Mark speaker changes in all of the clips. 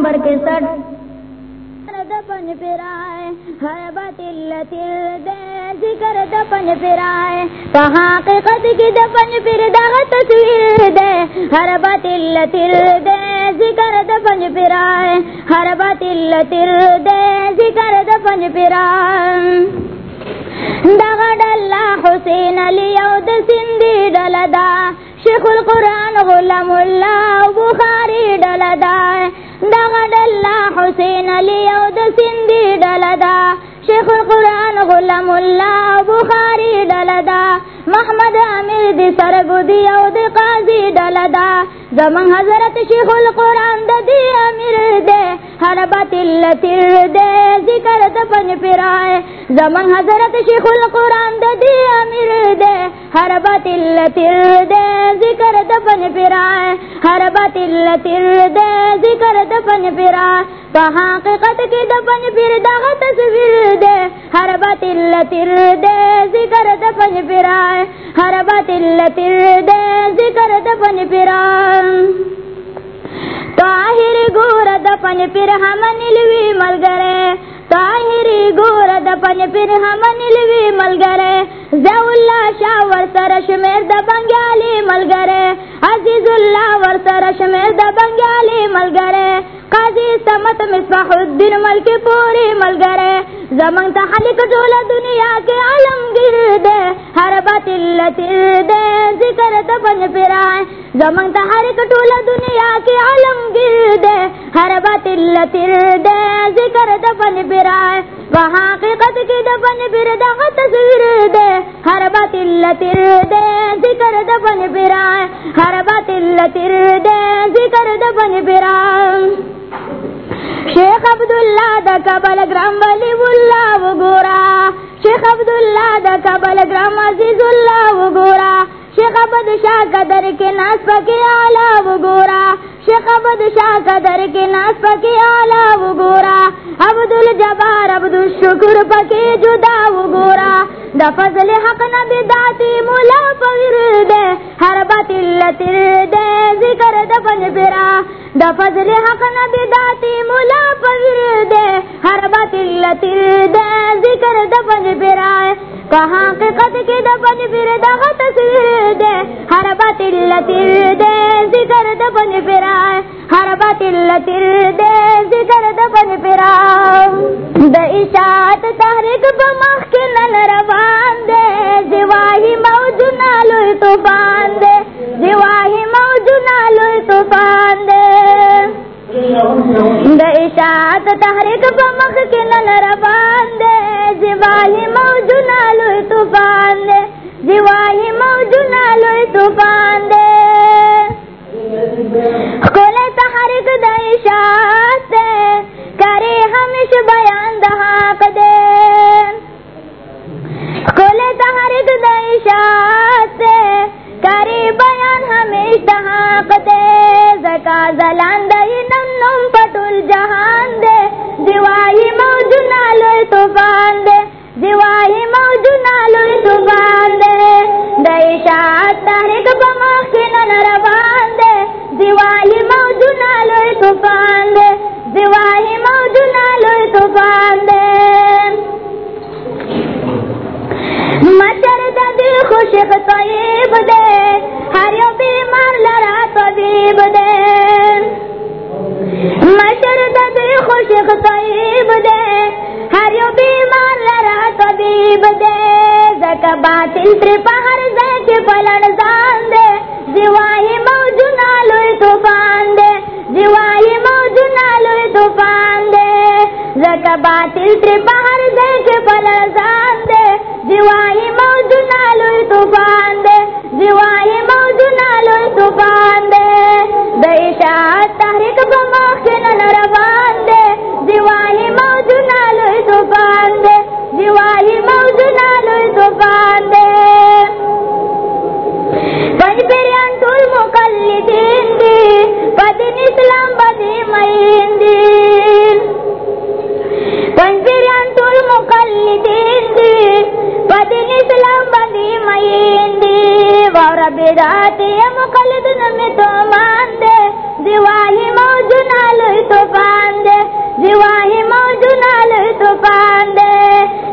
Speaker 1: Number کے سٹ دپن پھرائے ہر باطل ذکر دپن پھرائے۔ کہاں حقیقت کی دپن پھر دغ تصویر دے۔ ہر باطل تل دے ذکر دپن پھرائے۔ ہر باطل تل دے ذکر دپن پھرائے۔ دغ ڈلا حسین علی او د سندی ڈلدا شیخ القرآن غلام اللہ بخاری ڈلدا دغ ڈلا حسین علی او د سندی ڈلدا شیخ القران غلام الله بخاری ڈلدا محمد امیر دی سرگدی او دی قاضی ڈلدا زمان حضرت شیخ القرآن دا دی امیر دے. ہر باطل تیر دے. ذکر دپن پرائے. زمان حضرت شیخ القرآن دا دی امیر دے. ہر باطل تیر دے. ذکر دپن پرائے. ہر باطل تیر دے. ذکر دپن پرائے. حقیقت کی دپن پھر دغ تصویر دے. ہر باطل تیر دے. ذکر دپن پرائے. ہر باطل تیر دے ذکر دپن پرائے طاہر گور دپن پھر ہم نلوی مل گرے طاہری گور دپن پھر ہم نلوی مل گرے زو اللہ شاہ ور سرش میر د بنگالی مل گرے عزیز اللہ ور سرش میر د بنگالی مل گرے قاضی سمت مصباح الدین ملک پوری مل گرے زمن تحلق ٹول دنیا کے عالم گر دے ہر باطل تیر دے ذکر دپن پرائے۔ زمن تحرک ٹول دنیا کے عالم گر دے ہر باطل تیر دے ذکر دپن پرائے۔ وہاں حقیقت کی دپن پھر دغ تصویر دے، ہر باطل تیر دے ذکر دپن پرائے۔ ہر باطل تیر دے ذکر دپن پرائے۔ شیخ عبداللہ دا کبل گرام ولی اللہ وگورا. شیخ عبداللہ دا کبل گرام عزیز اللہ وگورا. شیخ عبد شاہ قدر کے ناس پکی اعلیٰ وگورا. شیخ عبد شاہ قدر کے ناس پکی آلہ وگورا. عبد الجبار عبد الشکر پکی جدا وگورا. دا فضل حق نبی داتی مولا پویر دے. ہر باطل تیر دے، ذکر دفن پرا دا فضل حق نبی داتی مولا پویر دے. ہر باطل تیر دے، ذکر دفن پرا کہاں حقیقت کی دفن پھر دغ تصویر دے. ہر باطل تیر دے، ذکر دفن پرا ہر جی باطل تیر دے ذکر دفن پرا دا اشاعت تحریک بمخ کے نن روان دے جواہی موج نالوی طوفان دے جواہی موج نالوی طوفان دے دا اشاعت تحریک بمخ کے نن روان دے جواہی موج نالوی طوفان دے جواہی موج نالوی طوفان دے۔ کولے تحریک دا اشاعت دے کرے ہمیش بیان دا حق دے۔ کولے تحریک دا اشاعت کرے بیان ہمیش دا حق دے۔ زکا زلان دے نم نم پٹول جہان دے۔ دیواہی موج نالوی طوفان دے۔ دیواہی موج نالوی طوفان دے۔ دا اشاعت تحریک بمخ کی طوفان دے دیواہی موج نالوی طوفان دے۔ مچر ددی خوشک طیب دے ہر یو بیمار لرا طبیب دے۔ مچر ددی خوشک طیب دے ہر یو بیمار لرا طبیب دے۔ زک باطل تر پہر زک پلن زان دے زواہی موج نالوی طوفان دے۔ زواہی موجنا لوی طوفان دے۔ زکا باطل تر پہر زک پلن زان دے۔ زواہی موجنا لوی طوفان دے۔ زواہی موجنا لوی طوفان دے۔ دا اشاعت تحریک بمخ نن روان الإسلام بدي ما يندين وانفر أنتو المقلدين دين بدي الإسلام بدي ما يندين ورب ذاتي يا مقلد نمتو ماندي دیواہی موجو نالوی توفان دے دیواہی موجو نالوی توفان دے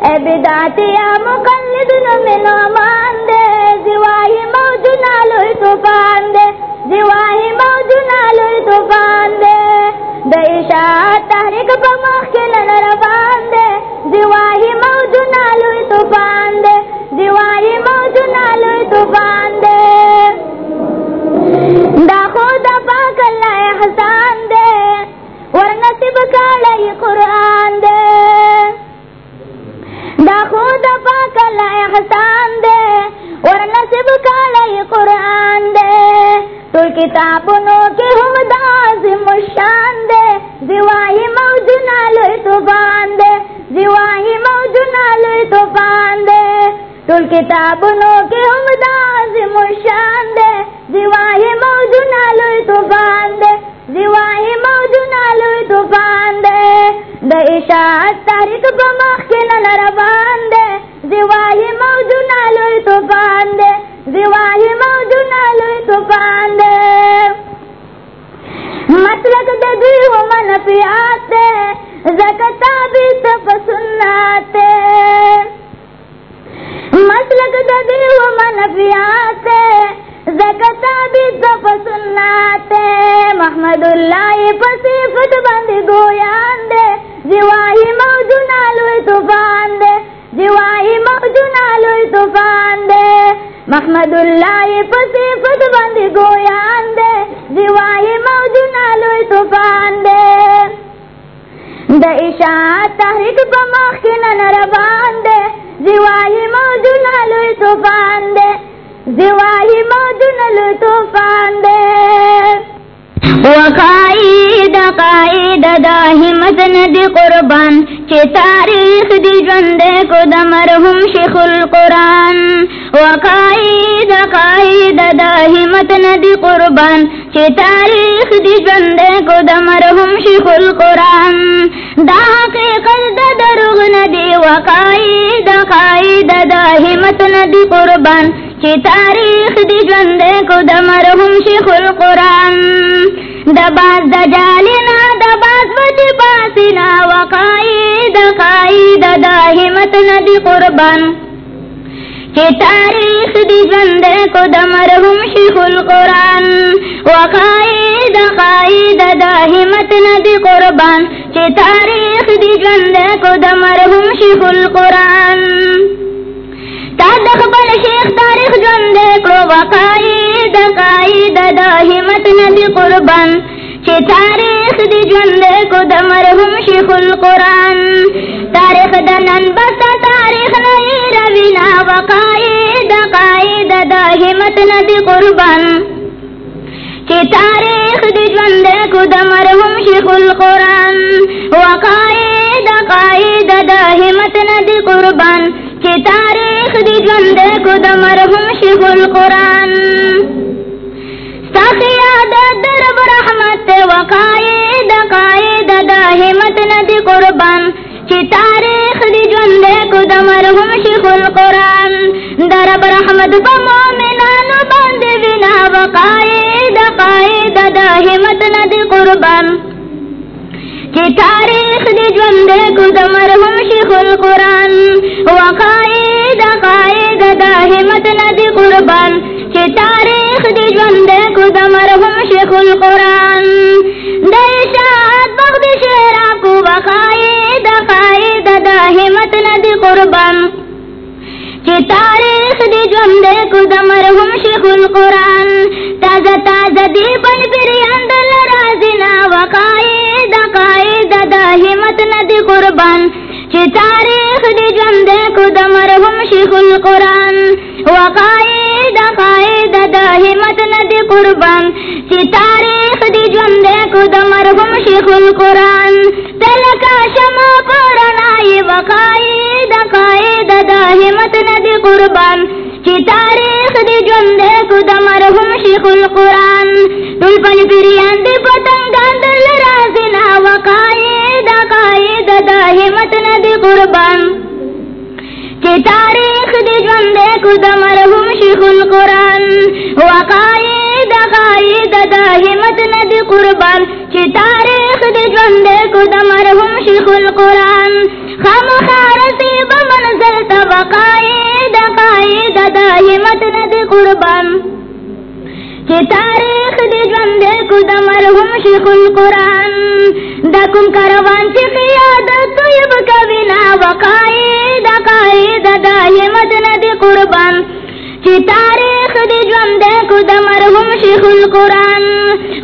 Speaker 1: اے بداتی مقلد نمینو مان دے دیوالی موجو نالوی توفان دے دیواہی موجنا لوی توفان دے دا اشاعت تحریک پا مخیل نروان دے۔ زواہی موجنا لوی توفان دے زواہی موجنا لوی دے۔ دا خود پاک اللہ احسان دے ورنصب کالای قرآن دے۔ دا خود پاک اللہ احسان دے ورنصب کالای قرآن دے۔ تو کتابونو کی ہم دازم شان دے زواہی موجو نالوی توفان دے زواہی موجو نالوی توفان دے ٹول کتابونو کی ہم دازم شان دے زواہی موجو نالوی توفان دے زواہی موجو نالوی توفان دے دا اشاعت تاریخ پا مخینا نروان دے زواہی موجو نالوی توفان دے زواہی موجو نالوی توفان دے مطلق دا دوی ہو من پیات دے زکتا بھی تپ سنات دے مسلک دا دوی ہو من پیات دے زکتا بھی تپ سنات دے محمد اللہ پسیفت بند گویان دے زواہی موجو نالوی توفان دے زواہی موجو نالوی توفان دے۔ محمد اللہ پسیفت بند گویان دے۔ زواہی موجو نالوی توفان دے۔ دا اشاعت تحریک پا مخینا نربان دے۔ زواہی موجو نالوی توفان دے۔ زواہی موجو نالوی توفان دے۔ وقائد، قائد دا حمد ندی قربان. چی تاریخ دی جندے کو دا مرحوم شیخ القرآن. وقائد، قائد دا حمد ندی قربان. چی تاریخ دی جندے کو دا مرحوم شیخ القرآن. دا حقیقت دا دروغ ندی. وقائد، قائد دا حمد ندی قربان. چی تاریخ دی جندے کو دا مرحوم شیخ القرآن. دا باز دا جالینا دا باز ودی باسینا، وقائی دا قائی دا دا ندی قربان. چی تاریخ دی جندے کو دا مرحوم شیخ القرآن. وقائی دا قائی دا دا ندی قربان. چی تاریخ دی جندے کو دا مرحوم شیخ القرآن. تا دخبل شیخ تاریخ جندے کو وقائی دا قائی دا دا حمت ندی قربان. چی تاریخ دی جندے کو دا مرحوم شیخ القرآن. تاریخ دا نن بسا تاریخ نئی روینا وقائی دا قائی دا دا حمت قربان. چی تاریخ دی جندے کو دا مرحوم شیخ القرآن. وقائی دا قائی دا دا حمت ندی قربان. چی تاریخ دی جندے کو دا مرحوم شیخ القرآن۔ ساخی ساخیاد درب رحمت وقائی دا قائی دا حمت ندی قربان۔ چی تاریخ دی جندے کو دا مرحوم شیخ القرآن۔ درب رحمت با مومنانو باندی وینا وقائی دا قائی دا حمت ندی قربان۔ چی تاریخ دی جندے کو دا مرحوم شیخ القرآن وقائی دا قائی دا دا مطلب حمت ندی قربان. چی تاریخ دی جندے کو دا مرحوم شیخ القرآن دا اشاعت بغد شہرہ کو وقائی دا قائی دا دا مطلب حمت ندی قربان. چی تاریخ دی جندے کو دا مرحوم شیخ القرآن تازہ تازہ دی بن پریان دل رازینا وقائی دا قائی دا دا حمت ندی قربان چی تاریخ دی جندے کو دا مرحوم شیخ القرآن۔ وقائی دا قائی دا دا حمت ندی قربان چی تاریخ دی جندے کو دا مرحوم شیخ القرآن۔ تلکا شما پورنائی وقائی دا قائی دا دا حمت ندی قربان۔ چی تاریخ دی جندے کو دا مرحوم شیخ القرآن۔ تل پن پریان دی پتنگان در لرازینا وقائی دا قائی دا دا حمت ندی قربان۔ چی تاریخ دی جندے کو دا مرحوم شیخ القرآن۔ وقائی دا قائی دا دا حمت ندی قربان۔ چی تاریخ دی جندے کو دا مرحوم شیخ القرآن۔ خام خارسی بمنزل ندی قربان. چی تاریخ دی کو دا مرحوم شیخ القرآن. دا کم کروان چی قیادت طیب کبینا قائد قربان. چی تاریخ دی جوندے کو دا مرحوم شیخ القرآن.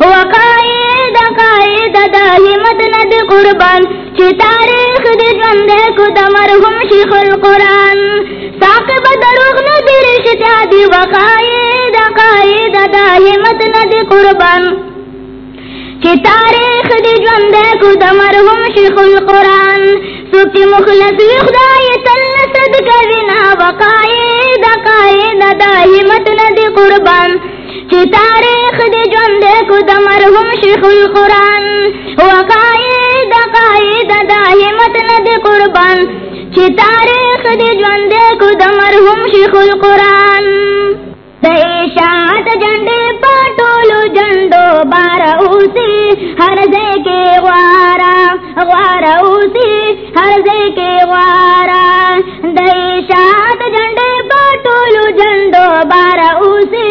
Speaker 1: وقائی دا قائد دا حمد ندی قربان. چی تاریخ دی جوندے کو دا مرحوم شیخ القرآن. ساقب دروغ ندی رشتہ دی وقائی دا قائد دا حمد ندی قربان. چی تاریخ دی جوندے کو دا مرحوم شیخ القرآن. سوکی مخلص وی خدای تل صدق وینا وقائی دا قائد دا حمد ندی قربان. چی تاریخ دی جوندے کو دا مرحوم شیخ القرآن. وقائی دا قائد دا حمد ندی قربان. چی تاریخ دی جوندے کو دا مرحوم شیخ القرآن. جنڈے پاٹولو جنڈو بارہ اوسی ہر دے کے وارا وارا اوسی ہر دے کے وارا دہشات جنڈے پاٹولو جنڈو بارہ اوسی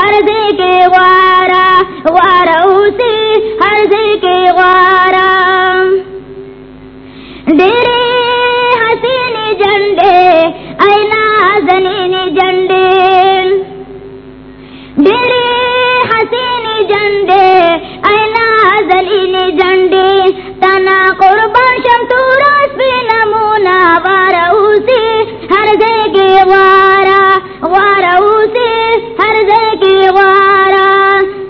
Speaker 1: ہر دے کے وارا وارا اوسی ہر دے کے وارا ڈیرے حسینی جنڈے اینا زنینی جنڈے ڈیرے حسینی جنڈے اینا زلینی جنڈے تنا قربان شم تو راس پہ نمونا وارا اوسی، ہر دے کے وارا وارا اوسی، ہر دے کے وارا۔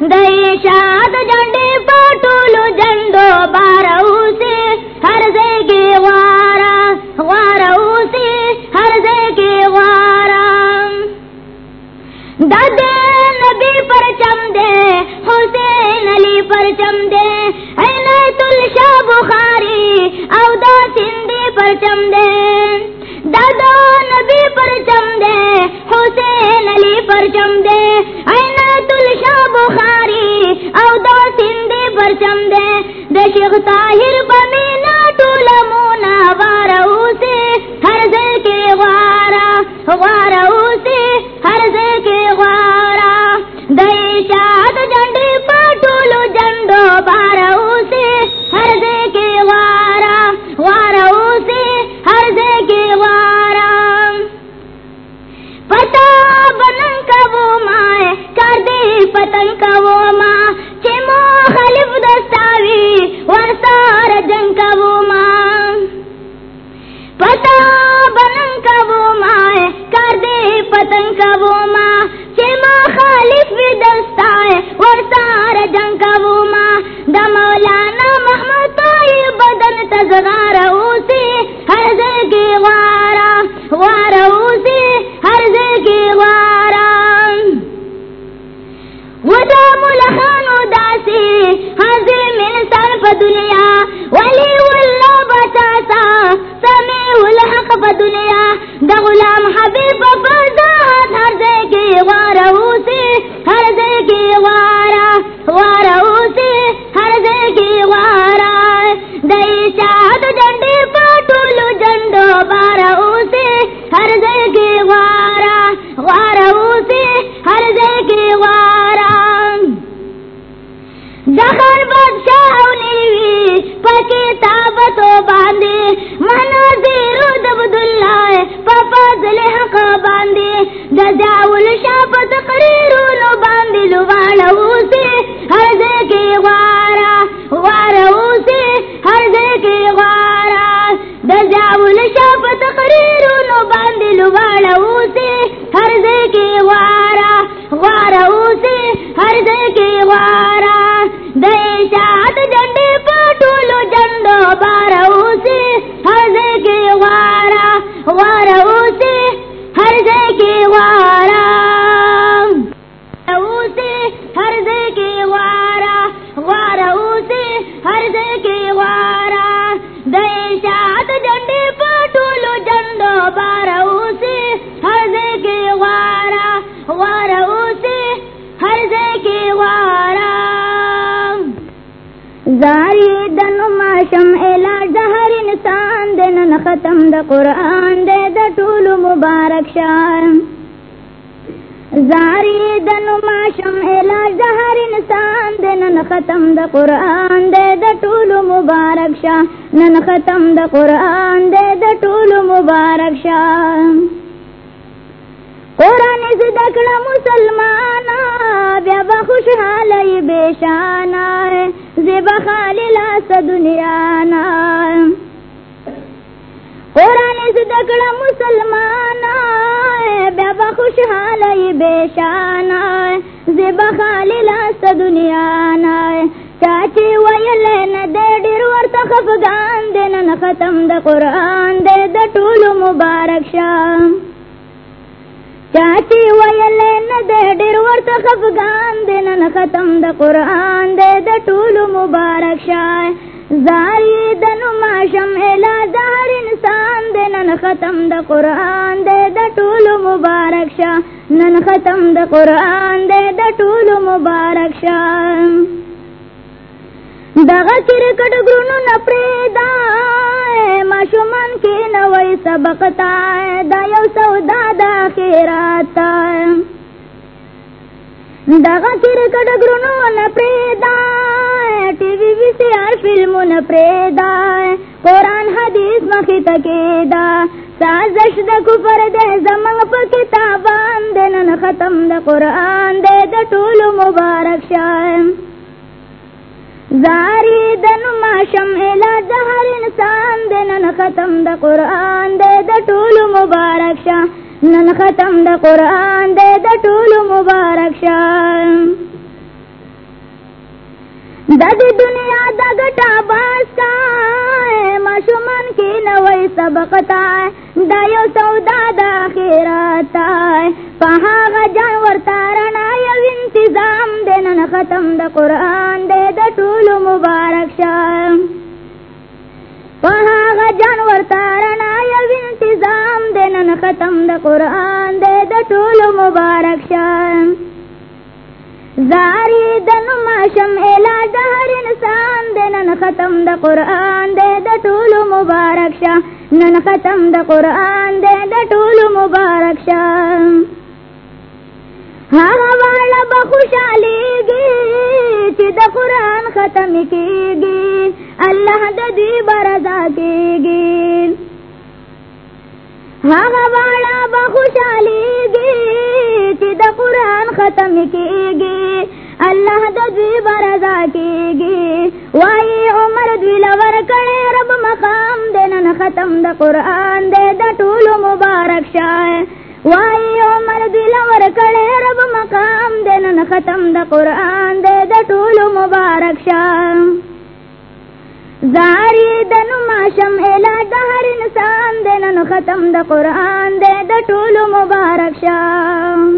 Speaker 1: دیشاد جنڈے پاٹولو جنڈو بارا اوسی، ہر دے کے وارا وارا اوسی، ہر دے کے وارا۔ دادے نبی پر چم دے حسین علی پر چم دے شاہ بخاری او دا سندھی پر چم دے، دادا نبی پر چم دے، حسین علی پر چم دے تل شاہ بخاری او دا سندھی پر چم دے۔ دے شیخ طاہر بمینا ٹول مونا، وارا سے ہر دل کے وارا وارا سے ہر دل کے وارا نن ختم د قران د د مبارک شان. زاری دن ماشم علاج دا ہر انسان دے، نن ختم دا قرآن دے دا طول مبارک شا نن ختم دا قرآن دے دا طول مبارک شا قرآن زدکڑا مسلمانا، بیا با خوشحالی بیشانا زیبا خالی لاس دنیانا قرآن زدکڑا مسلمانا بیا خوشحال بےشان زب خالی لاس دنیا نائے۔ چاچی ویل دے ڈر ورت خفگان دے نن ختم د قرآن دے د ټول مبارک شام چاچی ویل دے ڈر ورت خفگان دے نن ختم د قرآن دے د ټول مبارک شام زاری دن ماشم الا زار انسان دے، نن ختم دا قرآن دے دا طول مبارک شا نن ختم دا قرآن دے دا طول مبارک شا دغا کرکٹ گرونو نپریدا ماشومان کی نوی سبقتا دا یو سودا دا خیراتا دغا تیر کرکٹ گرونو نپریدا T V V C R film نپریدا قرآن، حدیث مخی تکیدا۔ سازش دا کفر دے زمان پا کتابان دے، نن ختم دا قرآن دے دا طول مبارک شایم زاری دن ما شمعلا دا ہر انسان دے، نن ختم دا قرآن دے دا طول مبارک شایم نن ختم دا قرآن دے دا طول مبارک شام. دا دی دنیا دا گٹا باستا مشمن کی نوی سبقتا دا یو سودا دا خیراتا پہا غا جانور تارنا یو انتظام دے، نن ختم دا قرآن دے دا طول مبارک شام. پہا جانور تارنا یو انتظام دے، نن ختم دا قرآن دے دا طول مبارک شان۔ زاری دن ماشم علاج دا ہر انسان دے، نن ختم دا قرآن دے دا طول مبارک شان۔ نن ختم دا قرآن دے دا طول مبارک شان۔ ہاں والا بخوشالی گی چی دا قرآن ختم کی گی اللہ ددی بردا کی گی ہاں والا بخوشالی گی چی دا قرآن ختم کی گی اللہ ددی بردا کی گی وائی عمر دلور کڑے رب مقام دے ختم دا قرآن دے، دا طول مبارک شاہ۔ وائی عمر دلور کڑے رب مقام دے نن ختم دا قرآن دے دا طول مبارک شام زاری دن ماشم الا دا ہر انسان دے نن ختم دا قرآن دے دا طول مبارک شام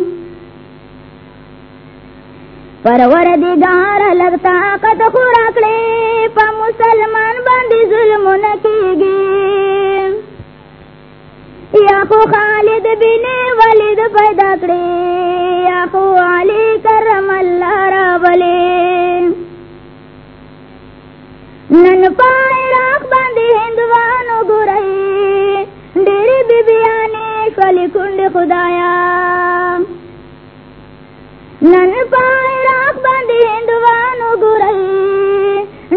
Speaker 1: پرور دیگار لگتا قد خوراکڑے پا مسلمان باندی ظلم نکی گی یا خو خالد بن ولید پیدا کړی یا خو علی کرم الله را بلې نن پای راخ باندې هندوانو ګورای ډېر بیبیانې شولې کونډې خدایا۔ نن پای راخ باندې هندوانو ګورای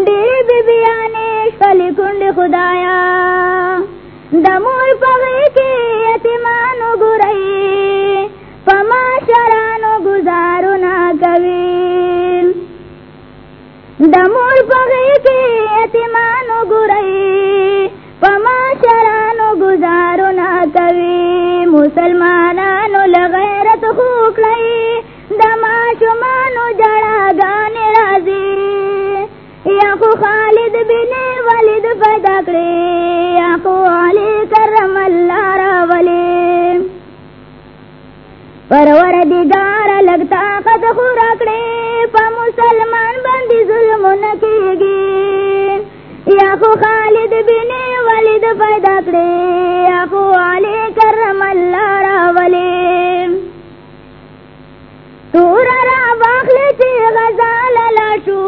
Speaker 1: ډېر بیبیانې شولې کونډې خدایا۔ دمور پغی نا دمور پغی کی یتیمانو گرئی پما شرانو گزارو نا کوي مسلمانانو لغیرت خوکلی دما شمانو جڑا گانے رازی یا خو خالد بن ولید پیدا کړی یا خو علی کرم الله را ولی پرور دیگار لگتا قد خورا کړی په مسلمان باندې ظلم نکېږي یا خو خالد بن ولید پیدا کړی یا خو علی کرم الله را ولی تور را واخلی چې غزال لاشو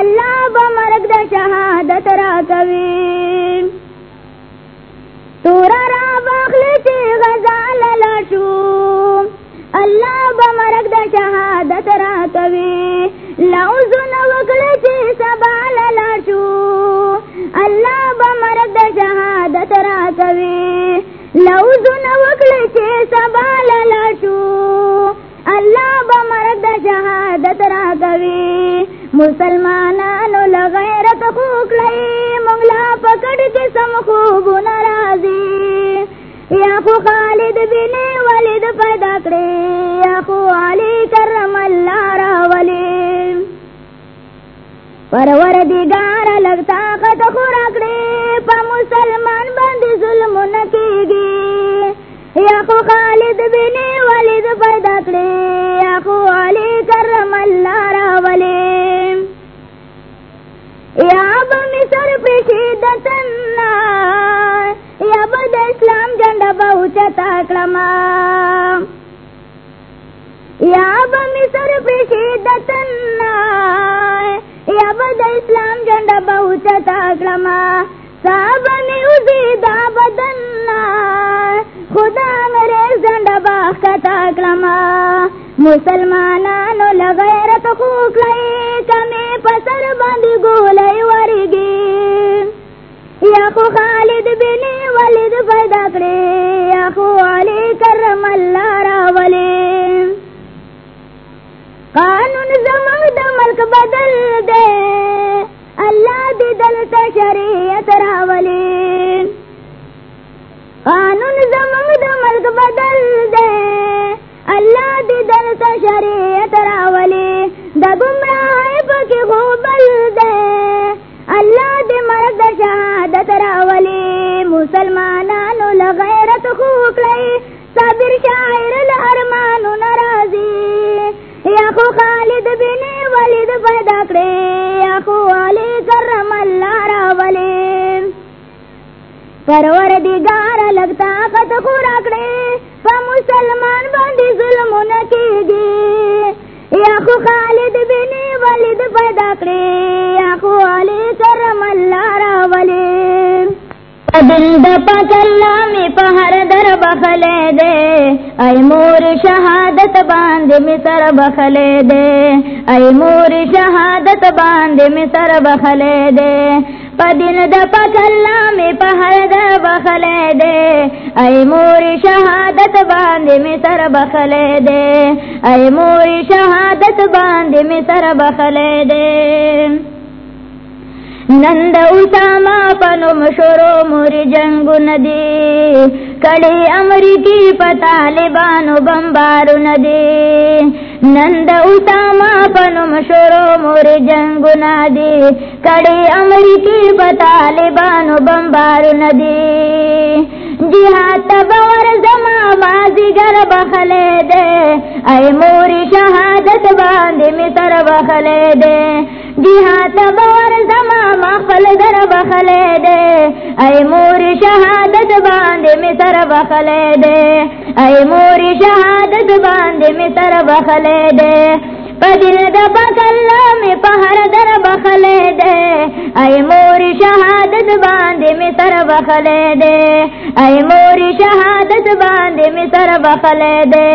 Speaker 1: اللہ بمرگ دا شہادت را کوي تورا را باخلی چی غزال لاشو. مرگ د شهادت را کوي لوزونه وکړه چې سبا لاړو الله به مرگ د شهادت را کوي لوزونه وکړه چې سبا لاړو الله به مرگ د شهادت را کوي مسلمانانو لغیرت خوکړی مونږ لا پکړ کې سم خوب ناراضي یا خو خالد بن ولید پیدا کړی یا خو علی کرم الله را ولی۔ پرور دیګار لگتا قد خورا کړی په مسلمان باندې ظلم نکېږي یا خو خالد بن ولید پیدا کړی یا خو علی کرم الله را ولی یا به یا اسلام جنڈا به اوچتا کړما یا به مصر یا اسلام جنډه به اوچتا کړما صاحب می اوزی دا بدنا خدا میرے زنڈا باخ کتا کلما مسلمانانو لغیرت خوک لئی کمی پسر باندی گولی ورگی۔ یا خو خالد بنی ولید پیدا کړی یا خو علی کرم الله را ولی قانون زمانگ دا ملک بدل دے۔ اللہ دی دلتا شریعت راولی۔ قانون زمانگ دا ملک بدل دے۔ اللہ دی دلتا شریعت راولی۔ دا گمراہ پکی خوبل دے۔ اللہ دی مرد دا شہادت راولی۔ مسلمانانو لغیرت خوک لئی۔ پرور دیګار لگتا قد خورا کړی په مسلمان باندې ظلم نکی نکېږي یا خو خالد بن ولید پیدا کړی یا خو علی کرم الله را ولی۔ دل د پاک الله می په در بخلې دے۔ ای مور شهادت باندې می سر بخلې دے۔ ای مور شهادت باندې می سر بخلې دے۔ پدین د پاک الله می په هر در دے۔ ای مور شهادت باندې می سر بخلې دے۔ ای مور شهادت باندې می سر بخلې دے۔ نند اسامہ پنم شروع موری جنگ ندی۔ کڑی امریکی پتالبانو بمبارو ندی۔ نند اسامہ پنم شروع مور جنگ ندی کڑی امریکی پتالبانو بمبارو ندی جہاد تبور زما مازی گر بخلے دے۔ اے موری شہادت باندے می سر بخلے دے۔ جہاد تبور زما مخل در بخلے دے۔ اے موری شہادت باندے می سر بخلے دے۔ اے موری شہادت باندے می سر بخلے دے۔ پدل د بکلا می پہر در بخلے دے۔ اے موری شہادت باندے می سر بخلے دے۔ اے موری شہادت باندے می سر بخلے دے۔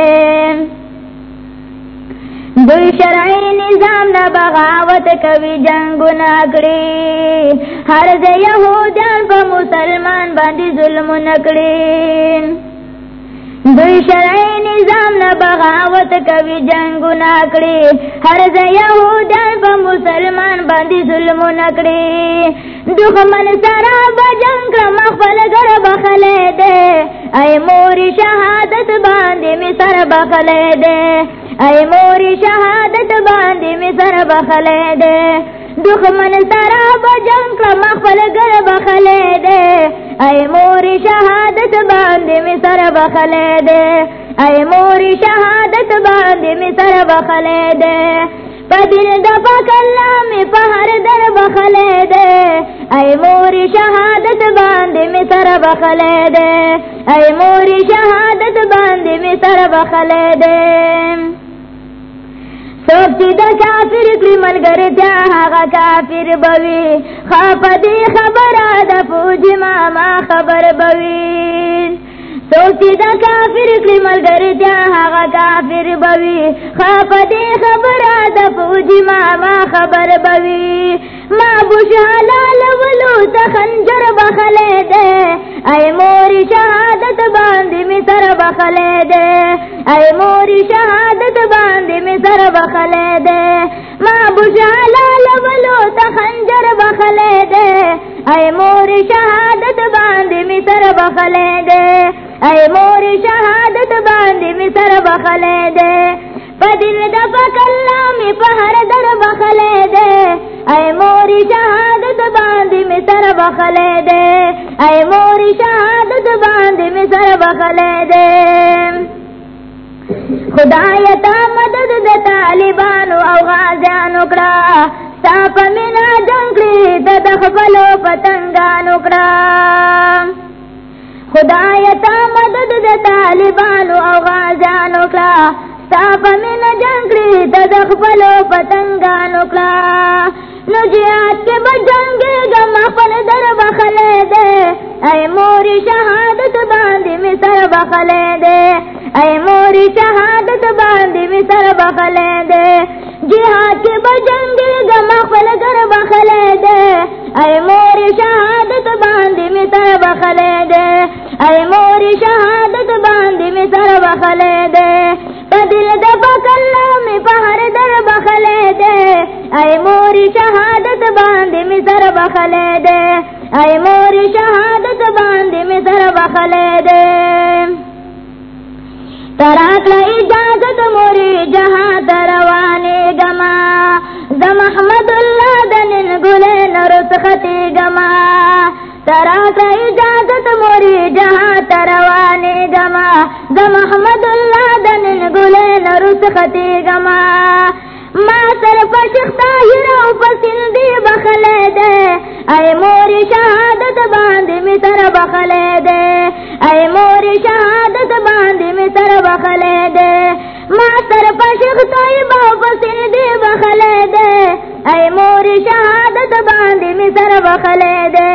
Speaker 1: دوی شرعی نظام نہ بغاوت کبھی جنگ نکڑی۔ ہر دے یہودیان پا مسلمان باندی ظلم نکڑی۔ دوی شرعی نظام نہ بغاوت کبھی جنگ نکڑی ہر دے یہودیان پا مسلمان باندی ظلم نکڑی دخمن سرا بجنگ مخفل گر بخلے دے اے موری شہادت باندی می سر بخلے دے اے موری شہادت باندی می سر بخلے دے دخمن سرا بجنگ مخفل گر بخلے دے۔ اے موری شہادت باندی می سر بخلے دے۔ اے موری شہادت باندی می سر بخلے دے۔ پدین دفا کلا می پہر در بخلے دے۔ اے موری شہادت باندی می سر بخلے دے۔ اے موری شہادت باندی می سر بخلے سوک چی دا کافر کری ملگرتیا آغا کافر بوی. خواب دی خبر دا فوجی ماما خبر بوی. سوچی دا کافر کلی ملگر دیا آغا ہاں کافر بوی خواب دی خبر دا پوجی ماما خبر بوی۔ ما بوش حلال ولو تا خنجر بخلے دے۔ اے موری شہادت باندی می سر بخلے دے۔ اے موری شہادت باندی می سر بخلے دے۔ ما بوش حلال ولو تا خنجر بخلے دے۔ اے موری شہادت باندی می سر بخلے دے۔ اے موری شہادت باندی می سر بخلے دے پدل دا پکلا می پہر در بخلے دے۔ اے موری شہادت باندی می سر بخلے دے۔ اے موری شہادت باندی می سر بخلے دے۔ خدایتا مدد دا طالبانو او غازیانو کڑا۔ ساپ منا جنگلی دا دخبلو پتنگانو کڑا خدایتا مدد دا طالبانو او غازانو کلا. ساپ من جنگلی دا دخبلو پتنگانو کلا. نو جیات کے بجنگے گا مخفل در بخلے دے. اے موری شہادت باندی میں سر بخلے دے. اے موری شہادت باندی میں سر بخلے دے. جہاد کے بجنگے گا مخفل در بخلے دے۔ اے موری شہادت باندی میں سر بخلے دے۔ اے موری شہادت باندی میں سر بخلے دے۔ پدل دفا کلا میں پہر در بخلے دے۔ اے موری شہادت باندی میں سر بخلے دے۔ اے موری شہادت باندی میں سر بخلے دے۔ تراک اجازت موری جہاں تروانے گما، زم احمد اللہ دن گلے نرس خطی گما۔ تراک اجازت موری جہاں تروانے گما، زم احمد اللہ دن گلے نرس خطی گما۔ ما سر پشختا ہیرو پسندی بخلے دے۔ اے موری شہادت باندی می سر بخلے دے۔ اے موری شہادت باندی می سر بخلے دے۔ ما سر پشختا ہیرو پسندی بخلے دے۔ اے موری شہادت باندی می سر بخلے دے۔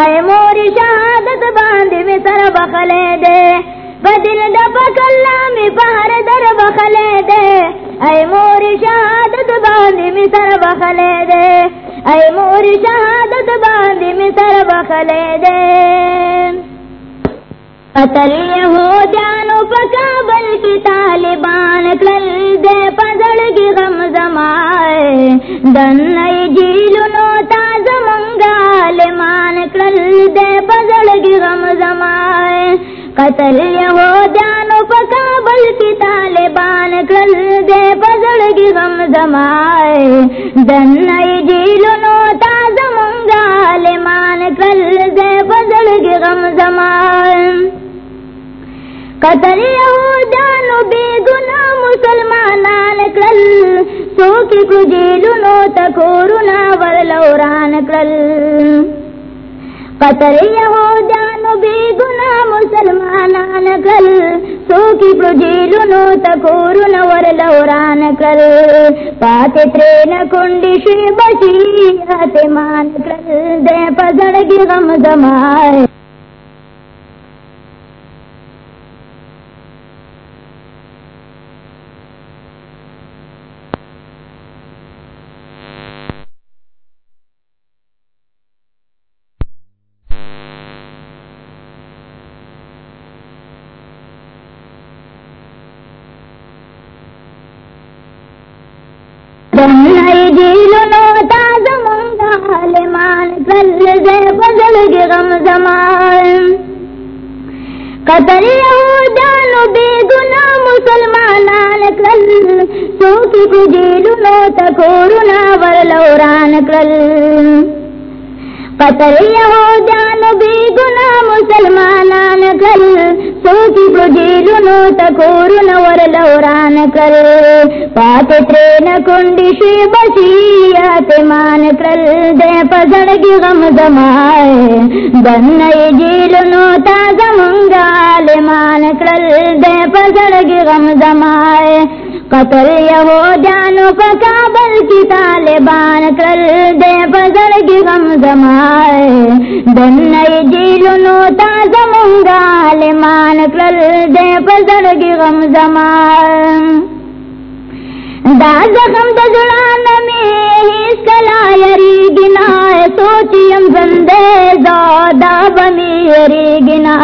Speaker 1: اے موری شہادت باندی می سر بخلے دے۔ بدل دپک اللہ پہر در بخلے دے۔ اے موری شہادت باندی می سر بخلے دے اے موری شہادت باندی می سر بخلے دے قتل یہودیانو پکابل کی طالبان کل دے پزڑ کی غم زمائے دن ای جیلنو تاز منگال مان کل دے پزڑ کی غم زمائے قتل یہودیانو پکابل کی طالبان کل دے پزڑ کی غم زمائے دن ای جیلنو تاز منگال مان کل دے پزڑ کی غم زمائے قتل یہودانو بے گناہ مسلمانان کل۔ سوکی کو جیلنو تکورنا ورلوران کل۔ قتل یہودانو بے گناہ مسلمانان کل سوکی کو جیلنو تکورنا ورلوران کل پاتے ترین کنڈی شی بچی آتمان کل دے پزڑگی غم زمائے۔ مان کل دے بدل گی غم زمان قتل یہودان بے گناہ مسلمانان کل سوکی کو جیلنو تکورنا ورلوران کل قتل یہودانو بے گناہ مسلمانان کل سوکی کو جیلنو تکورنا ورلوران کل پات ترین کنڈی شی بچی آتمان کل دے پزڑ کی غم زمائے۔ دن ای جیلنو تازہ منگال مان کل دے پزڑ کی غم زمائے۔ قتل یہودیانو پا کابل کی طالبان کر دے پزر کی غم زمائے۔ دن نئی جیلنو تا زمونگا لمان کر دے پزر کی غم زمائے۔ دا زخم دا زلان میں ہیس کلا یری گنا سوچیم زندے زودا بمی یری گنا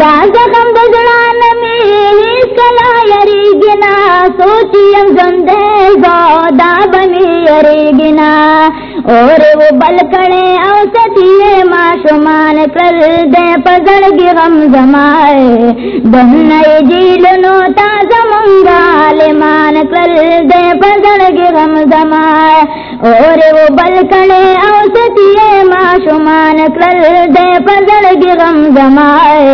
Speaker 1: دا زخم دا میں ہیس کلا یری گنا سوچیم زندے زودا بنی یری گنا اور وہ بل کڑے او ستیے کر دے پزڑ گی غم زمائے دن نئی جیلنو تا زمونگا لمان کر دے پزڑ گی غم زمائے اور وہ بل کڑے او ستیے کر دے پزڑ گی غم زمائے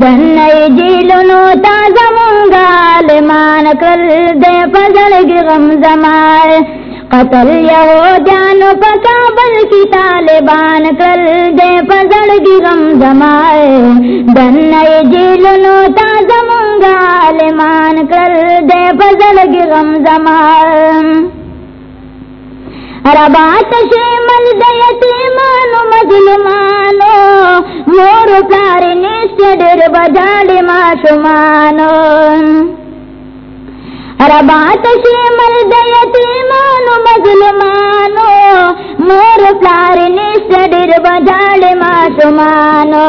Speaker 1: دن نئی جیلنو تا زمونگا لمان کر دے پزڑ گی غم زمائے قتل یہودیانو پا کابل کی طالبان کر دے پزڑ گی غم زمائے دن نئی جیلنو تا زمونگا لمان کر دے پزڑ گی غم زمائے ربات شیمل دیتیمانو مظلمانو، مور پلاری نیست در بجاڑی ما شمانو ربات شیمل دیتیمانو مظلمانو مور پلاری نیست در بجاڑی ما شمانو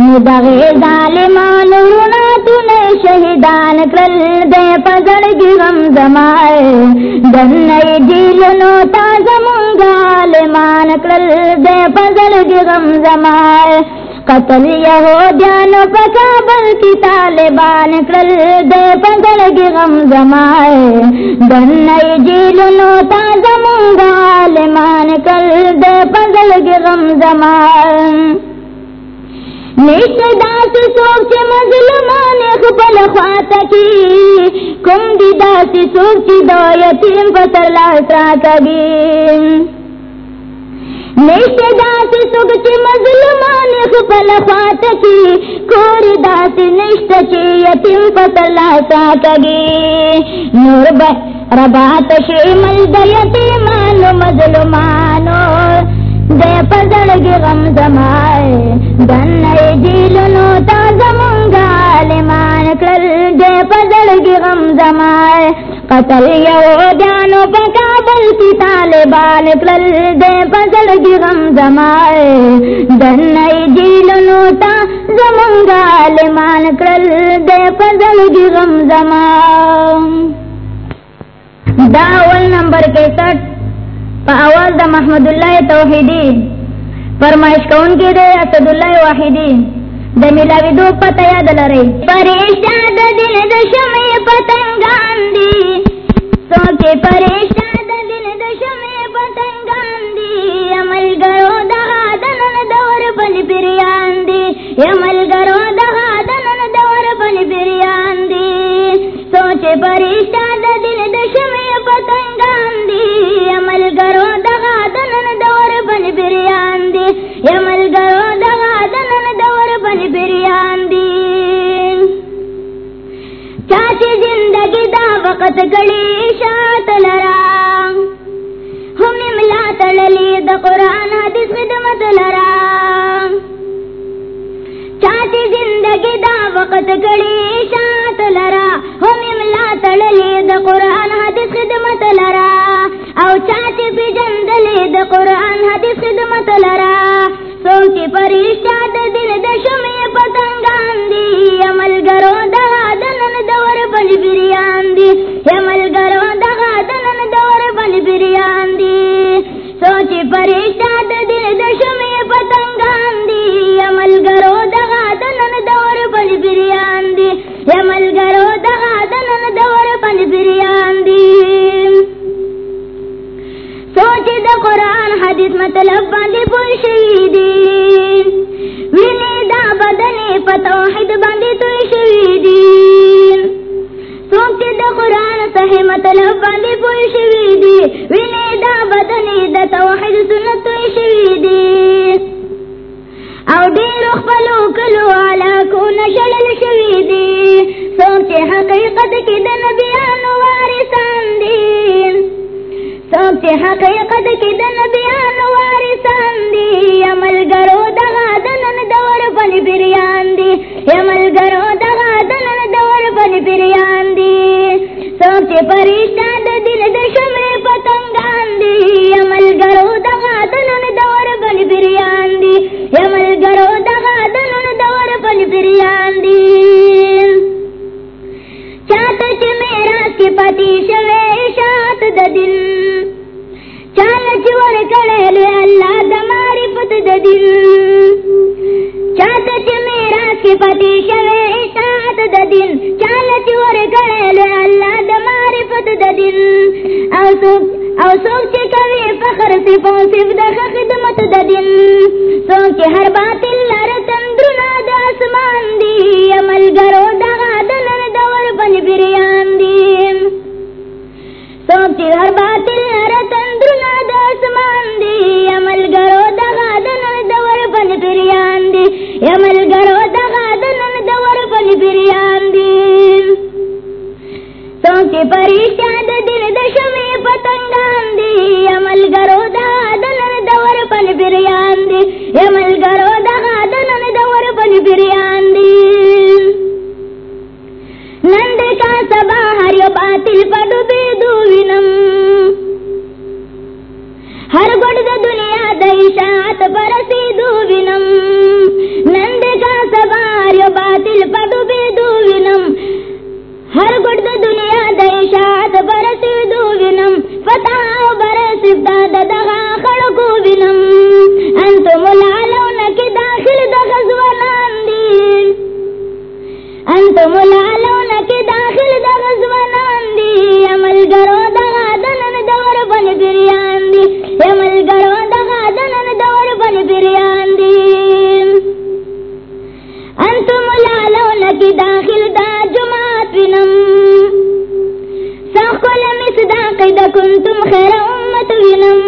Speaker 1: ندغی ظالمانو رونا تنے شہدان کرل دے پزڑ گی غم زمائے دن جیلنو تا زمونگا کرل دے پزڑ گی غم زمائے قتل یہودیانو پا کابل کی طالبان کرل دے پزڑ گی غم زمائے۔ دن نئی جیلنو تا زمونگا لمان کرل دے پزڑ گی غم زمائے۔ نیشت داس سوک چی مظلمان خپل خواتا کی۔ کم دی داس سوک چی دو یتیم پتر لاسا کبی نیشت داس سوک چی مظلمان خپل خواتا کی کوری داس نیشت چی یتیم پتر لاسا کبی نور بہ ربات شیمل دا یتیمانو مظلمانو دے پزڑ غم زمائے، دن نئی جیلنو تا زمونگا لمان کر دے پزڑ گی غم زمائے قتل یہودیانو پا کابل کی طالبان کر دے پزڑ گی غم زمائے دن نئی جیلنو تا زمونگا لمان کر دے پزڑ گی غم زمائے داول نمبر کے سٹھ آواز دا محمد اللہ توحیدی. فرمائش کون کی دے اسد اللہ واحدی. دا ملاوی دو پتا یاد لرئی پریشان دا دن دا شمی انتم کی داخل دا غزوانان دی عمل گرو دور بن بریان دی عمل گرو دور بن بریان دی انتم کی داخل دا جماعت وینم. مصداق دا کنتم خیر امت وینم.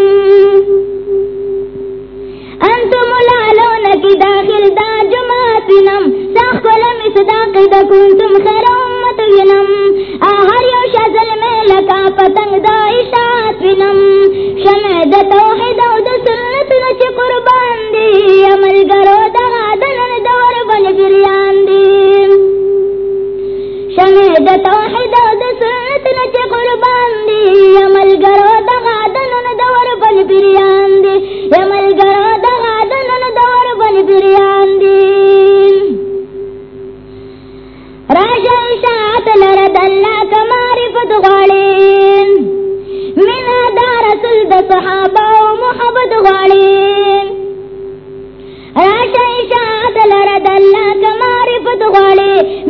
Speaker 1: انتم کی داخل دا جماعت وینم. ساخل مصداق دا کنتم خیر امت وینم آہر یو شازل میں لکا پتنگ دا اشاعت وینم شمع دا توحید او دا سنت نچ قربان دی. عمل گرو دا غادنن دور بن بریان دی. شمع دا توحید او دا سنت نچ قربان دی. عمل گرو دا غادنن دور بن بریان دی. عمل گرو اشاعت لرد اللہ کا غالین من دا رسول محبت غالین اشاعت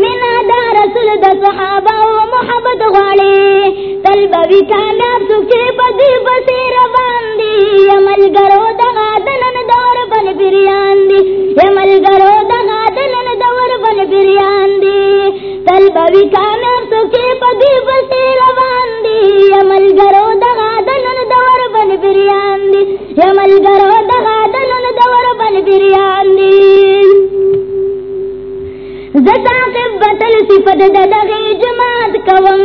Speaker 1: من دا رسول محبت کامیاب عمل گرو دا غادنن دور بن بریان دی عمل گرو دور بن بریان دی طلبوی کامیاب سکچے بدی بسیر باندی عمل گرو دا غادنن دور بن بریان دی. عمل گرو دا غادنن دور بن بریان دی. زتا قبتل صفت دا دغی جماعت کوم.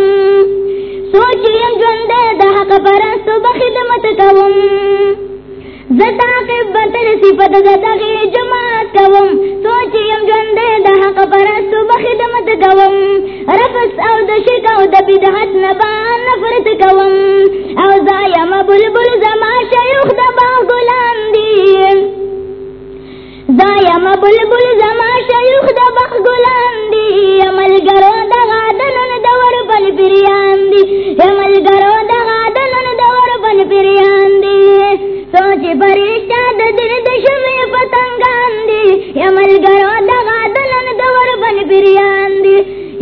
Speaker 1: سوچیم جوندے دا حق پرستو بخدمت کوم. زتا قبتل صفت دا دغی جماعت کوم. سوچیم جوندے دا حق پرستو بخدمت کوم. رفس او دا شرک او دا بدعت نبان نفرت کوم. او زایم بلبل زما شیوخ دا باغلان دی زایم بلبل زما شیوخ دا باغلان دی عمل گرو دا غادنن دور بن بریان دی عمل گرو دا غادنن دور بن بریان دی سوچ پریشا دا دل دشمی پتنگان دی عمل گرو دا غادنن دور بن بریان دی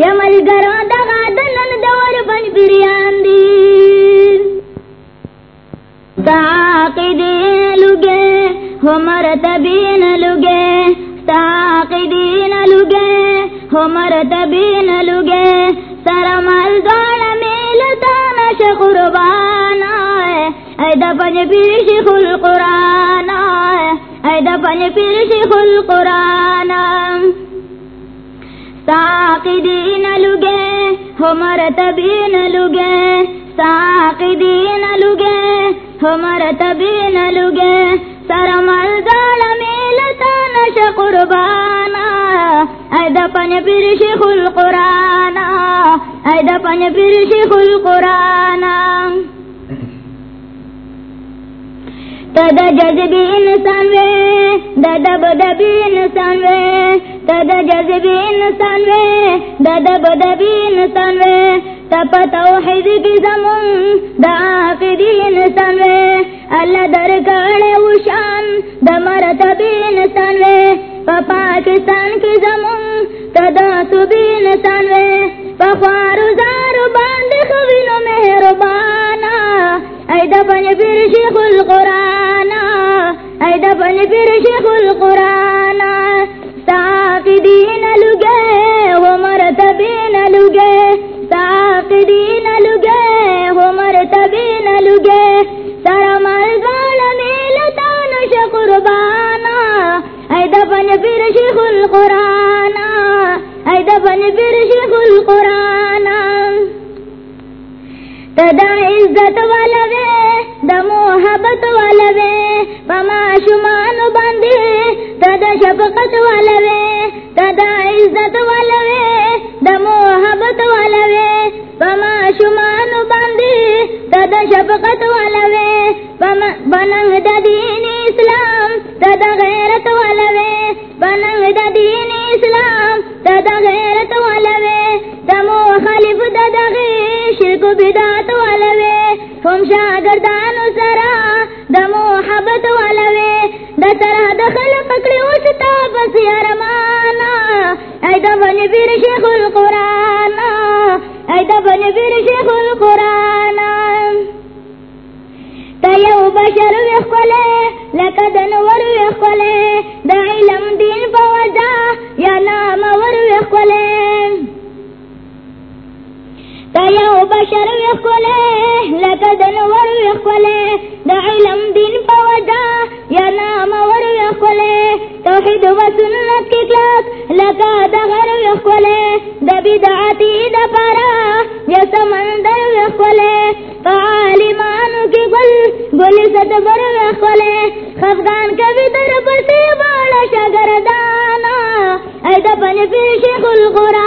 Speaker 1: عمل گرو دا غادنن دور بن بریان دی تاقدین لگے ہمر تبین لگے. تاقدین لگے ہمر تبین لگے. سرمال دوڑ میلتا نش قربان ایدا پنج پیر شیخ القرآن ایدا پنج پیر شیخ القرآن ساقدین لگے ہو مرتبین لگے. ساقدین لگے ہو مرتبین لگے. سر مردال میلتا نش قربانا ایدا پن پیر شیخ القرآن ایدا پن پیر شیخ القرآن تدا جذبی انسان وے ددا بدبی انسان وے، تدا جذبی انسان وے ددا بدبی انسان وے تپ توحید کی زمون، دا عقیدی انسان وے، اللہ در کڑے وشان دا مرتبی انسان وے، پا پاکستان کی زمون، تدا سبی انسان وے، پا خوارو د بدعتی د پرا یا سمندر ویخکولے عالمانو کی گل گلی ست بر ویخولے خفگان کبھی در پسی بالا شگردانا ایدا پن پیر شیخ القرآن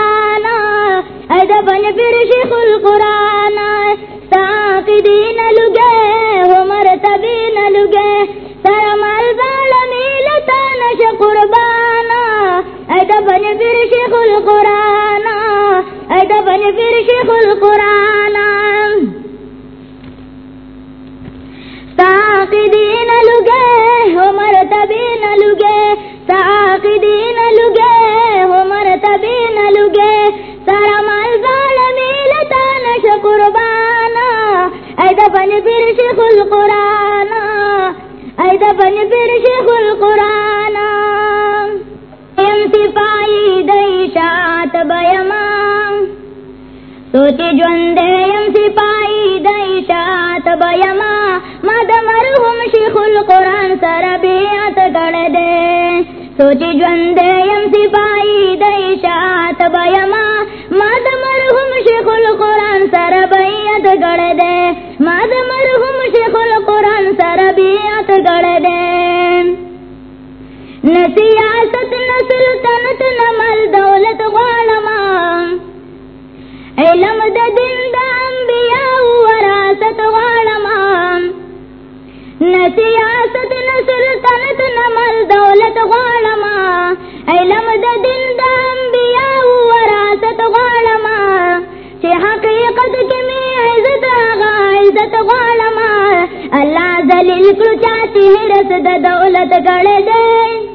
Speaker 1: الله ذلیل کړو چاته هرس دولت کړه دې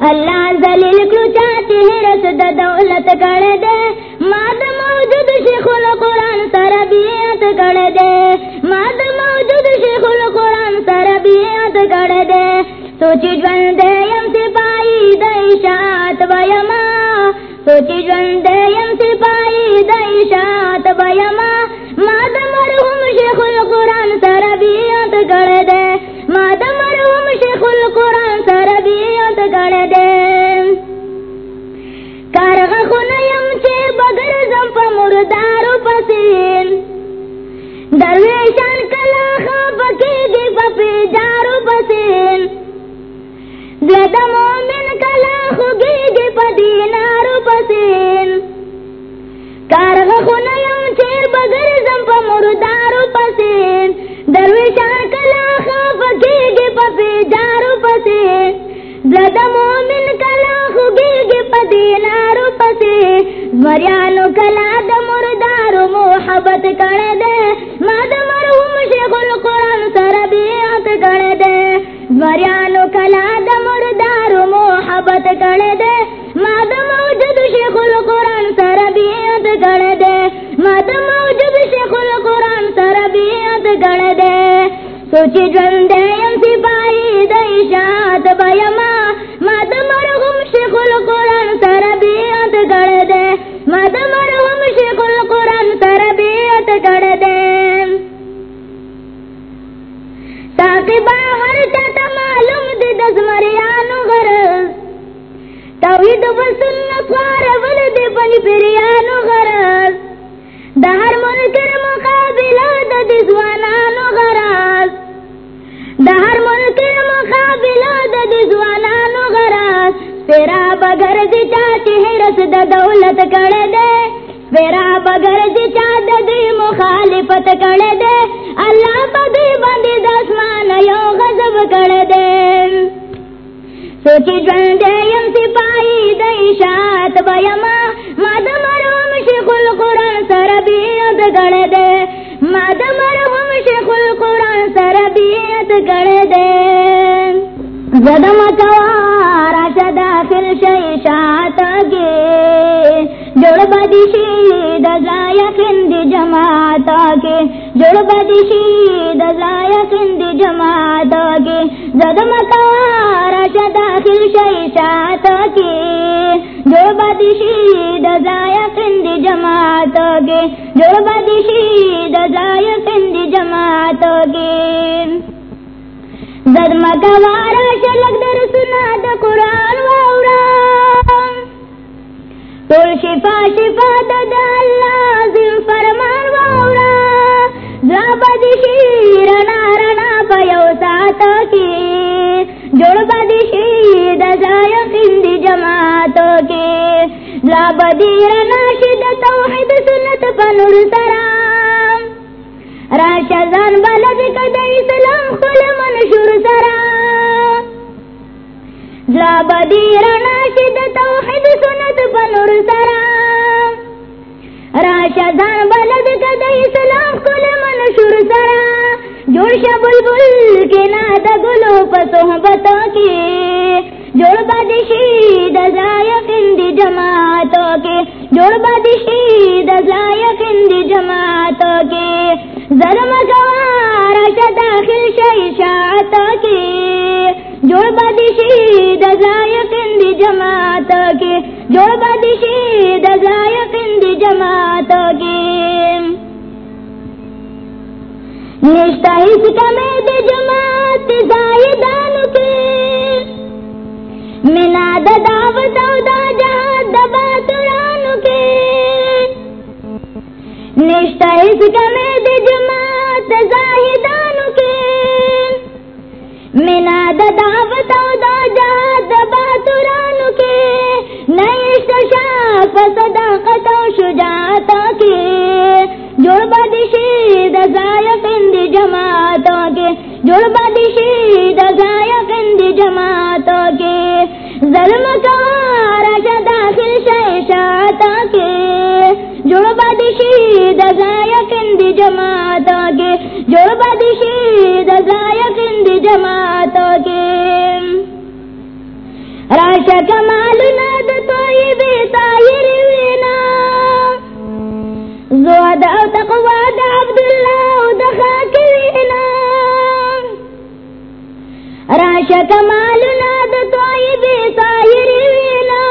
Speaker 1: اللہ ذلیل کلو چاہتی ہے رس دا دولت کر دے۔ ماد موجود شیخ القرآن سر بیعت کر دے۔ ماد موجود شیخ القرآن سر بیعت کر دے۔ سوچی جون دے یم سپائی دیشات بیما سوچی جون دے یم سپائی دیشات بیما ماد مرحوم شیخ القرآن سر بیعت کر دے ماد مرحوم شیخ القرآن سر بیعت کر دے کر مردارو پسین درویشان کلا خواب کی گی پپی جارو پسین زد مومن کلا خوگی گی پا دینارو پسین کارغ خونیم چیر بگر زمپا مردارو پسین درویشان کلا خواب کی گی پپی جارو پسین زد مومن کلا خوگی گی پا دینارو پسین مریانو کلا د مردارو محبت کړه دے ما د مرحوم شیخ القرآن سره بیعت کړه دے مریانو کلا د مردارو محبت کړه دے ما د موجود شیخ القرآن سره بیعت کړه دے ما د موجود شیخ القرآن سره بیعت کړه دے سوچی ژوند یم سپاہی د اشاعت بیما ما د مرحوم شیخ القرآن سره بیعت کړه شیخ القرآن تاکہ باہر چاہتا معلوم دس مریانو غرز توحید و سنت پنی پریانو غرز منکر مقابلہ دا دزوانانو غرز منکر مقابلہ دا دزوانانو غرز پیرا بگر دی چاچی حرس دا دولت کڑے دے. پیرا بگر دی چاچ دی مخالفت کڑے دے اللہ بدی بندی دسمان یو غضب کڑے دے سوچی جوندے یم سپاہی دا اشاعت بیما ماد مرحوم شیخ القرآن سر بیعت کڑے دے ماد مرحوم شیخ القرآن سر بیعت کڑے دے زدم کوارا چا داخل شئی شاعتا جوڑ بدی شید ازایا کندی جماعتا کے جوڑ بدی شید ازایا کندی جماعتا کے زدم کوارا چا داخل شئی کے۔ جوڑ بدی شید ازایا کندی جماعتا کے جوڑ بدی شید ازایا کندی جماعتا کے۔ زد مکوارا شلک در سنا دا قرآن واورا تول شفا شفا دا دا اللہ زم فرمان واورا زابا دی شیر نارنا پیو ساتا کی جوڑ با دی شید زایا خندی جماعتو کی. زابا دی رنا شد توحید سنت پنور سرام راشا زان بلد کد اسلام خل منشور سرا. زلا بدی رنا شد توحید سنت پنور سرا راشا زان بلد کد اسلام خل منشور سرا. جوڑ شا بلبل کے نادا گلو پسوحبتو کی. جوڑ بدی شید زایا کندی جماعتو کی. جوڑ بدی شید زایا کندی جماعتو کی. ظلم گوارا شا داخل شئی شاعتا کی. جوڑ بدی شید ازائق اندی جماعتا کی جوڑ بدی شید ازائق اندی جماعتا نشتا اس کمی دی جماعت زائدانو کی منا دا دعوت او دا جہاد دا باترانو کی نشتا اس کمی دی جماعت زاہدانو کے منا دا دعوت او دا جہاد دا باترانو کے۔ نیشت شاک و صداقت و شجاعتو کے۔ جوڑ با دشی دا زائق اندی جماعتو کے۔ جوڑ با دشی دا زائق اندی جماعتو کے۔ ظلم کارا شا داخل شیشاتو کے۔ جوڑ با دشی دا زائق اندی جماعتو کے جوڑ با دشی جماعتو کے۔ راشا کمالنا دا طویبی طایر وینا۔ زواد او تقوى دا عبدالله او دا خاکوینا راشا کمالنا دا طویبی طایر وینا۔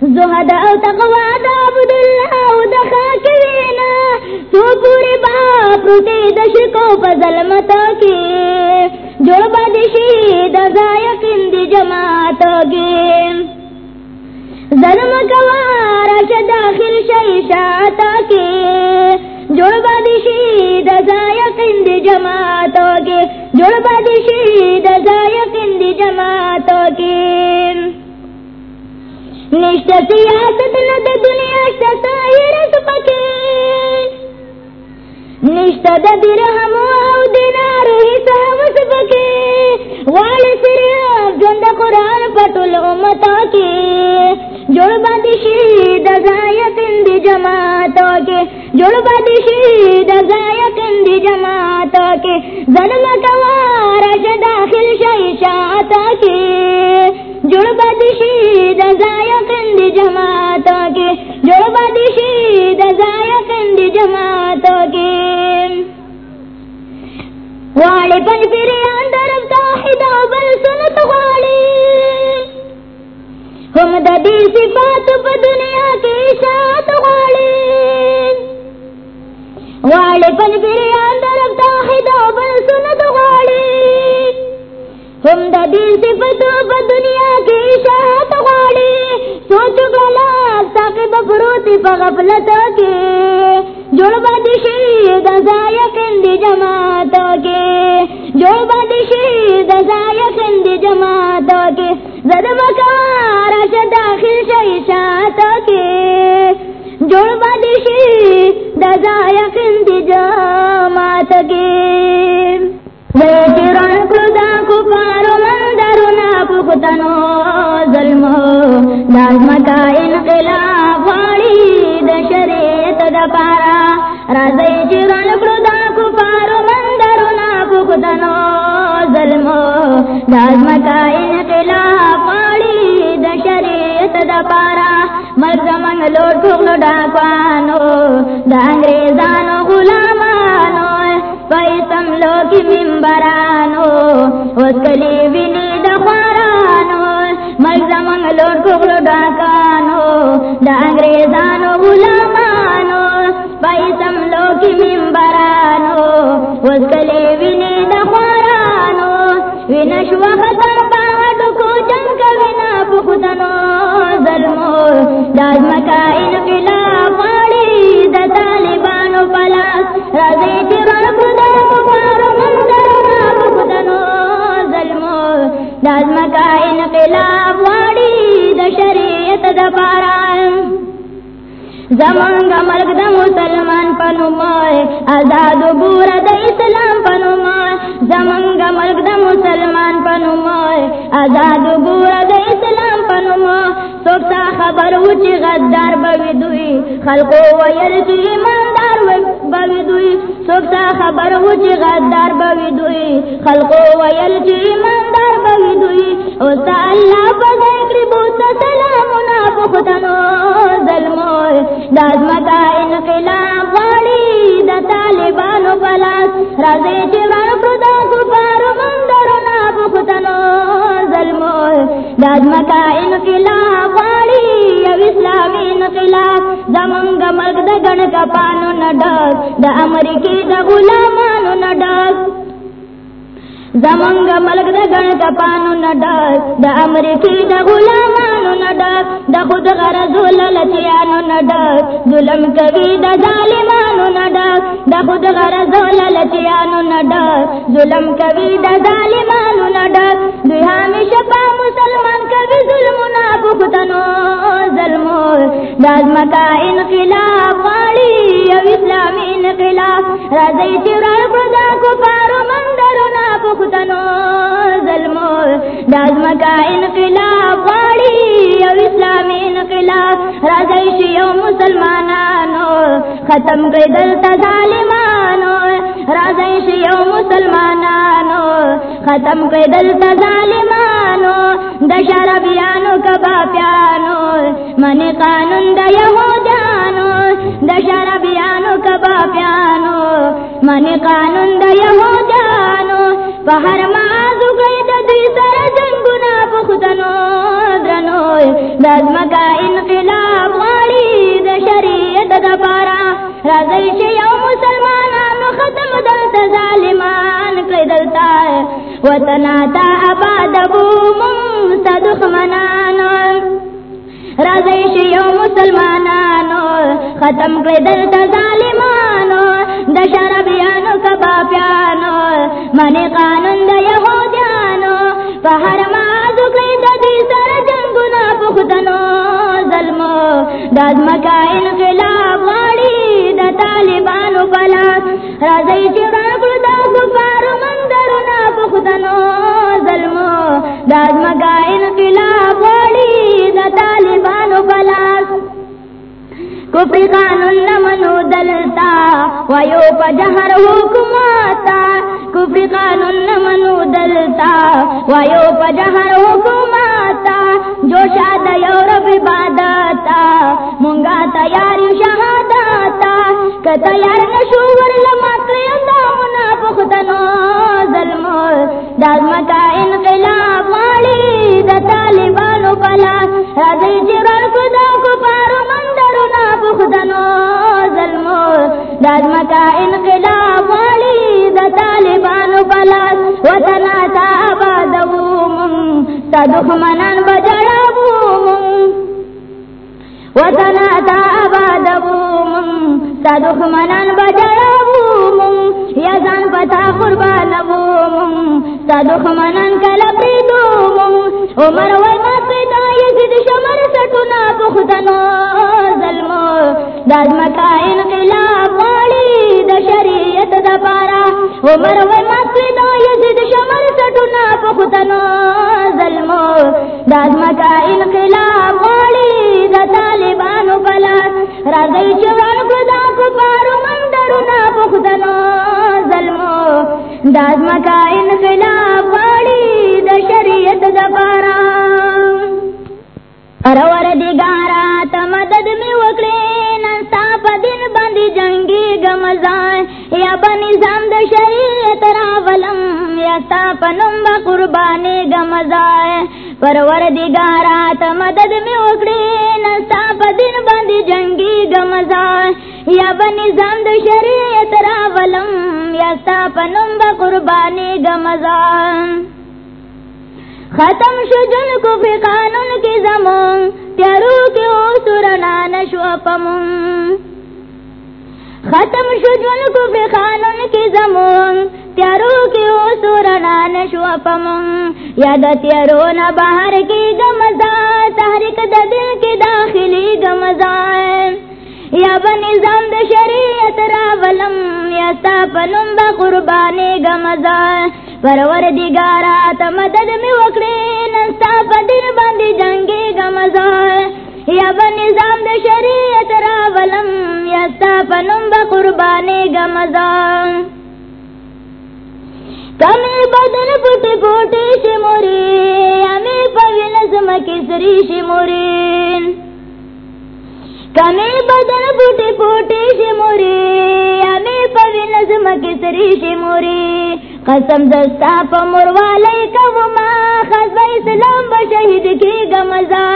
Speaker 1: زہد او تقوى دا عبدالله تو پوری باپ روٹی دشکو پا ظلمتو کی جوڑ با دشی دا زائق اندی جماعتو کی ظلم کوارا چا داخل شئی شاتا کے جوڑ بادشی دزایا کند جماعتوں کے جوڑ بادشی دزایا کند جماعتوں کے۔ نشت سیاست ند دنیا شتا ہرس پکے نشت د درہم او دینار حساب سپکے وال سریا جند قرآن پٹول امتا کے۔ جوڑ بادشی دزایا کند جماعتوں کے۔ جوڑ بادشی دزایا کند جماعتوں کے۔ ظلم کوار داخل شیشاتا کے۔ جوڑ بادشی دزایا کند جماعتوں کے جوڑ بادشی دزایا کند جماعتوں کے۔ والے پن پھر اندر توحید بل سنت والے ہم ددی صفات پا دنیا کے شاعت والے والے پن پھر اندر توحید بل سنت والے ہم دا ددی صفات پا دنیا کے شاعت والے سوچ گلا ساقب فروتی پا غفلت کے۔ جوڑ بادشی دزایا کندی جماعتوں کے۔ جوڑ بادشی دزایا کندی جماعتوں کے۔ زد مکار داخل شا شیشاتوں کے۔ جوڑ بادشی دزایا کندی جماعت کے۔ ویچران کلدا کفارو پختنو ظلمو لازمکا انقلاب والی دشریت دپارا رازی چران کلدا کفارو مندرنا پختنو ظلمو لازمکا انقلاب والی دشریت دپارا مرد من لوٹ کھگلو ڈاکوانو. دا انگریزانو غلامانو پیسم لو کی ممبرانو اس کلی منگلور ڈاکانو، دا انگریزانو، غلامانو پیسم لو کی ممبرانو اس کلی بینی دخوارانو وینشو ختم پاوٹو کو جنگ وینا پختنو ظلمو، داز مکا انقلاب والی دا طالبانو پلاس رازی چران خدا مفارو مندرنا بخدنو ظلمو، داز مکا انقلاب والی دا شریعت دا پاران زمانگا ملک دا مسلمان پنو مائے آزاد بور دا اسلام پنو مائے زمانگا ملک دا مسلمان پنو مائے آزاد بور دا اسلام پنو مائے سوک سا خبر ہو چی غدار بوی دوئی خلقو ویل چی ایماندار بوی دوئی سوک سا خبر ہو چی غدار بوی دوئی خلقو ویل چی ایماندار بوی دوئی او سا اللہ پا ذکر بوتا سلامنا پختنو ظلموئی دازمکا انقلاب والی دا طالبانو پلاس رازی چران پردا کفارو مندرو نابو ختنو کا انقلاب والی یو اسلامی انقلاب زمانگا ملک دا گن کا پانو نڈک دا امریکی دا غلامانو نڈک زمنگ ملک دا گن کا پانو نڈک دا امریکی دا غلامانو نڈک دا خود غرض للچیانو نڈک ظلم کبی دا ظالمانو نڈک دا. خود غرض للچیانو نڈک ظلم کبی دا ظالمانو نڈک دوی ہمیشہ پا مسلمان کبی ظلمنا بختنو ظلمو داز مکا انقلاب والی یو اسلامی انقلاب. رازی چرار پردا کفارو مندرو نا بختنو ظلمو داز مکا انقلاب والی یو اسلامی انقلاب. رازی شیو مسلمانانو، ختم کئی دلتا ظالمانو. رازی شیو مسلمانانو ختم کئی دلتا ظالمانو دشار بیانو کبا پیانو من قانون دا یہودانو دشار بیانو کبا پیانو من قانون دا یہودانو پہر مازو گئی دا دوی سر جنگونا پختنو درنو. دازمکا انقلاب والی دا شریعت دا پارا رازی شیو مسلمانانو ختم دلتا ظالمان کئی دلتا وطنا تا آباد بو من صدخ منانو یو مسلمانانو ختم کړی دلته ظالمانو د شرابیانو کبابیانو منی قانون د یهودیانو په هر مازو کړی د دې سره پختنو ظلمو. د ځمکا انقلاب غاړي د طالبانو بلا راځي چې راغلو د کفارو مندرونه پختنو ظلمو. د ځمکا انقلاب غاړي د طالبانو بلا کفر قانون نمنو دلتا. ویو پا جہر حکماتا کفر قانون نمنو دلتا. ویو پا جہر حکماتا جو شاد یو رب عبادتا منگا تیاری شہاداتا، کہ تیار نشور لمکر دامنا پختنو ظلمو دازمکا انقلاب والی دا طالبانو پلا، رضی جران کدا کپارو مندرنا پختنو ظلمو دازمکا انقلاب والی دا طالبانو پلا وطنا تا آبادو تا دخمنان بجڑابو من وطنا تا آبادو تا دخمنان بجڑابو یزان پتا قربانبو من تا دخمنان کلپیدو من عمر وی مقیدا یزید شمر سٹونا پختنو ظلمو. دازمکا انقلاب والی شریعت دا پارا. عمر وی مقیدا یزید شمر سٹونا پختنو ظلمو دازمکا انقلاب والی دا طالبانو بلا راگئی چوان کدا کپارو مندرونا پختنو ظلمو دازمکا انقلاب والی دا شریعت دا پارا. ارور دیگارا تا مدد میں وکڑے نستا پا بندی جنگی گمزان یا با نظام دا شریعت راولم، یا ستا پا نمبا قربانی گمزان پروردگارا تا مدد میں وکڑے نستا پا دن بندی جنگی گمزان یا با نظام دا شریعت راولم، یا ستا پا نمبا قربانی گمزان ختم شو جن کو فی قانون کی زمون تیارو کے او سرنا نشو پمون۔ ختم شو کو فی قانون کی زمون. تیارو کے او سرنا نشو پمون یاد تیارو نہ باہر کی گمزا تحریک دا دل کی داخلی گمزا یا بنظام د شریعت راولم یا ستا پنم با قربانی گمزا پرور دیگارا تا مدد می وکڑی نستا پا دن باندی جنگی گمزا یا با نظام دا شریعت راولم یا ستا پنم با قربانی گمزا کمی بدن پوٹی پوٹی شموری امی پویل زمکی سری شمورین۔ کمی بدن پوٹی پوٹی موری امی پوی نظم زمکی سری موری قسم دستا پا مروالی کوما خزب اسلام با شہید کی گمزا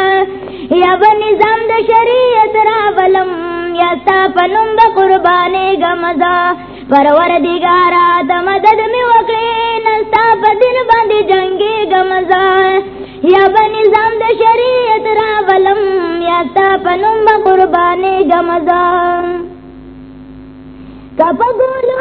Speaker 1: یا با نظام دا شریعت راولم، یا ستا پا نم با قربانی گمزا پرور دیگارا تا مدد می وکڑی نستا پا دل باندی جنگی گمزا یا بنظام دا شریعت را ولم، یا ستا پنم نم با قربانی گمزا کپا گولو